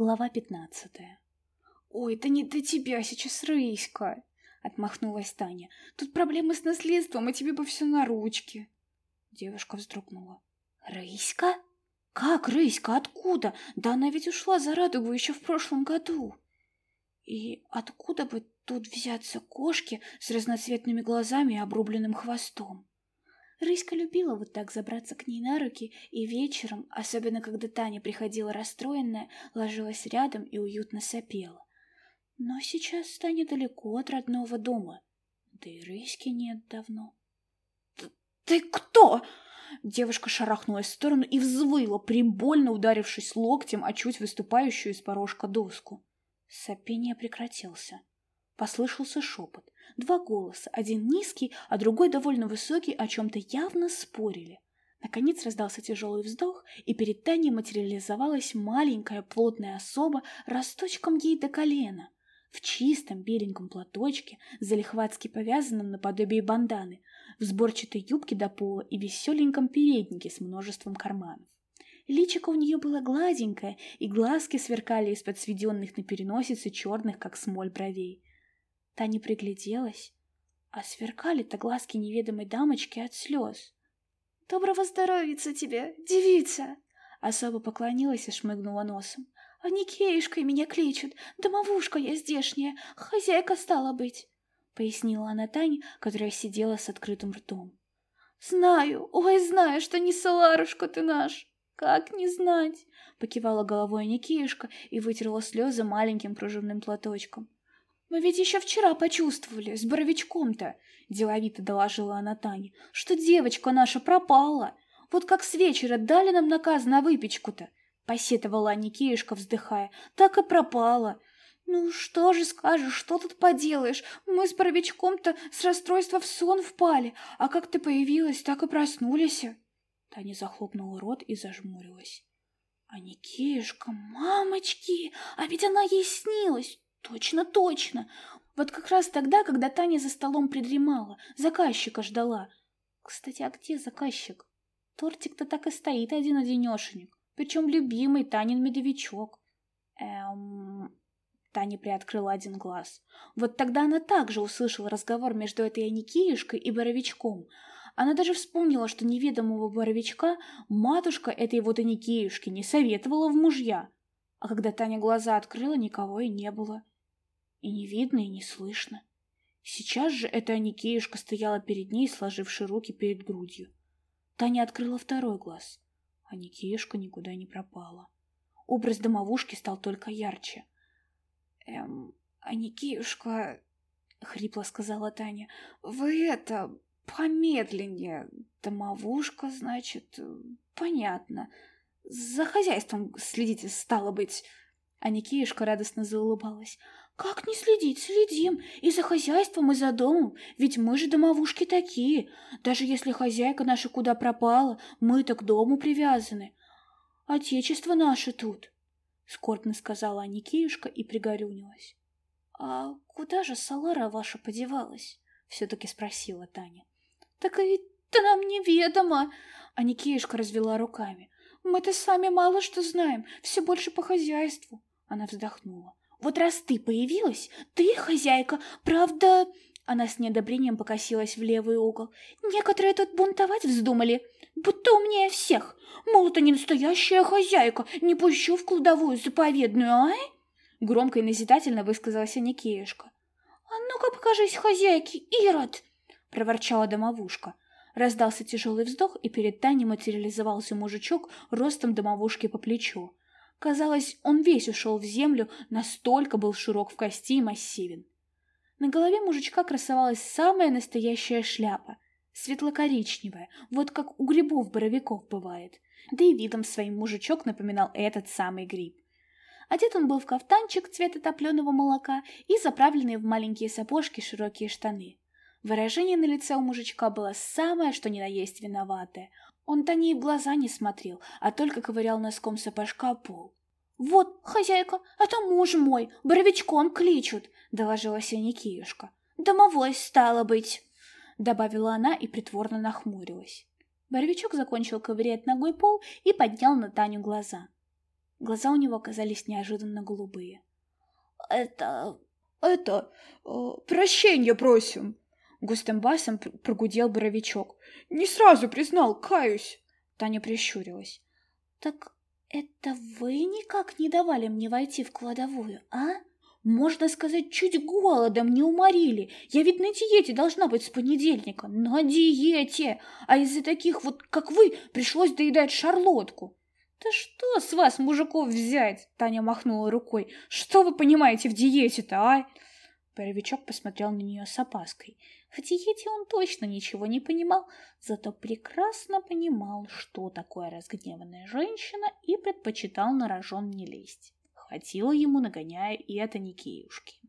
Глава пятнадцатая. «Ой, да не до тебя сейчас, Рыська!» — отмахнулась Таня. «Тут проблемы с наследством, и тебе бы все на ручке!» Девушка вздрогнула. «Рыська? Как Рыська? Откуда? Да она ведь ушла за радугу еще в прошлом году!» «И откуда бы тут взяться кошке с разноцветными глазами и обрубленным хвостом?» Рыська любила вот так забраться к ней на руки, и вечером, особенно когда Таня приходила расстроенная, ложилась рядом и уютно сопела. Но сейчас Таня далеко от родного дома, да и Рыськи нет давно. «Ты кто?» Девушка шарахнулась в сторону и взвыла, прибольно ударившись локтем о чуть выступающую из порожка доску. Сопение прекратился. Послышался шепот. Два голоса, один низкий, а другой довольно высокий, о чем-то явно спорили. Наконец раздался тяжелый вздох, и перед Таней материализовалась маленькая плотная особа росточком ей до колена, в чистом беленьком платочке, залихватски повязанном наподобие банданы, в сборчатой юбке до пола и веселеньком переднике с множеством карманов. Личико у нее было гладенькое, и глазки сверкали из-под сведенных на переносице черных, как смоль, бровей. Таня пригляделась, а сверкали-то глазки неведомой дамочки от слез. «Доброго здоровья тебе, девица!» Особо поклонилась и шмыгнула носом. «А Никеюшкой меня кличут, домовушка я здешняя, хозяйка стала быть!» Пояснила она Тане, которая сидела с открытым ртом. «Знаю, ой, знаю, что не Саларушка ты наш!» «Как не знать?» — покивала головой Никеюшка и вытерла слезы маленьким кружевным платочком. «Мы ведь еще вчера почувствовали, с боровичком-то», — деловито доложила она Тане, — «что девочка наша пропала. Вот как с вечера дали нам наказ на выпечку-то», — посетовала Никеюшка, вздыхая, — «так и пропала». «Ну, что же скажешь, что тут поделаешь? Мы с боровичком-то с расстройства в сон впали, а как ты появилась, так и проснулись». Таня захлопнула рот и зажмурилась. А Никеюшка, мамочки, а ведь она ей снилась, Точно, точно. Вот как раз тогда, когда Таня за столом придремала, заказчика ждала. Кстати, а где заказчик? Тортик-то так и стоит один-одинешенек, причем любимый Танин медовичок. Эм... Таня приоткрыла один глаз. Вот тогда она также услышала разговор между этой Аникеюшкой и Боровичком. Она даже вспомнила, что неведомого Боровичка матушка этой вот Аникеюшки не советовала в мужья. А когда Таня глаза открыла, никого и не было. И не видно, и не слышно. Сейчас же эта Аникеюшка стояла перед ней, сложивши руки перед грудью. Таня открыла второй глаз. Аникеюшка никуда не пропала. Образ домовушки стал только ярче. «Эм, Аникеюшка...» — хрипло сказала Таня. «Вы это... помедленнее. Домовушка, значит... понятно. За хозяйством следите, стало быть...» Аникеюшка радостно заулыбалась. «Как не следить? Следим. И за хозяйством, и за домом. Ведь мы же домовушки такие. Даже если хозяйка наша куда пропала, мы-то к дому привязаны. Отечество наше тут», — скорбно сказала Аникеюшка и пригорюнилась. «А куда же Салара ваша подевалась?» — все-таки спросила Таня. «Так ведь-то нам неведомо!» — Аникеюшка развела руками. «Мы-то сами мало что знаем, все больше по хозяйству». Она вздохнула. Вот раз ты появилась, ты хозяйка, правда...» Она с неодобрением покосилась в левый угол. «Некоторые тут бунтовать вздумали, будто умнее всех. Мол, это не настоящая хозяйка, не пущу в кладовую заповедную, ай?» Громко и назидательно высказалась Никеюшка. «А ну-ка покажись хозяйке, Ирод!» — проворчала домовушка. Раздался тяжелый вздох, и перед Таней материализовался мужичок ростом домовушки по плечу. Казалось, он весь ушел в землю, настолько был широк в кости и массивен. На голове мужичка красовалась самая настоящая шляпа, светло-коричневая, вот как у грибов-боровиков бывает. Да и видом своим мужичок напоминал этот самый гриб. Одет он был в кафтанчик цвета топленого молока и заправленные в маленькие сапожки широкие штаны. Выражение на лице у мужичка было самое, что ни на есть виноватое. Он Тане и в глаза не смотрел, а только ковырял носком сапожка пол. «Вот, хозяйка, это муж мой, боровичком кличут», — доложилась Аникеюшка. «Домовой стало быть», — добавила она и притворно нахмурилась. Боровичок закончил ковырять ногой пол и поднял на Таню глаза. Глаза у него оказались неожиданно голубые. «Это... это... Э, прощения просим!» Густым басом прогудел боровичок. «Не сразу признал, каюсь!» Таня прищурилась. «Так это вы никак не давали мне войти в кладовую, а? Можно сказать, чуть голодом не уморили. Я ведь на диете должна быть с понедельника. На диете! А из-за таких вот, как вы, пришлось доедать шарлотку. «Да что с вас, мужиков, взять?» Таня махнула рукой. «Что вы понимаете в диете-то, а?» Боровичок посмотрел на нее с опаской. В диете он точно ничего не понимал, зато прекрасно понимал, что такое разгневанная женщина и предпочитал на рожон не лезть. Хватило ему, нагоняя и это Никеюшки.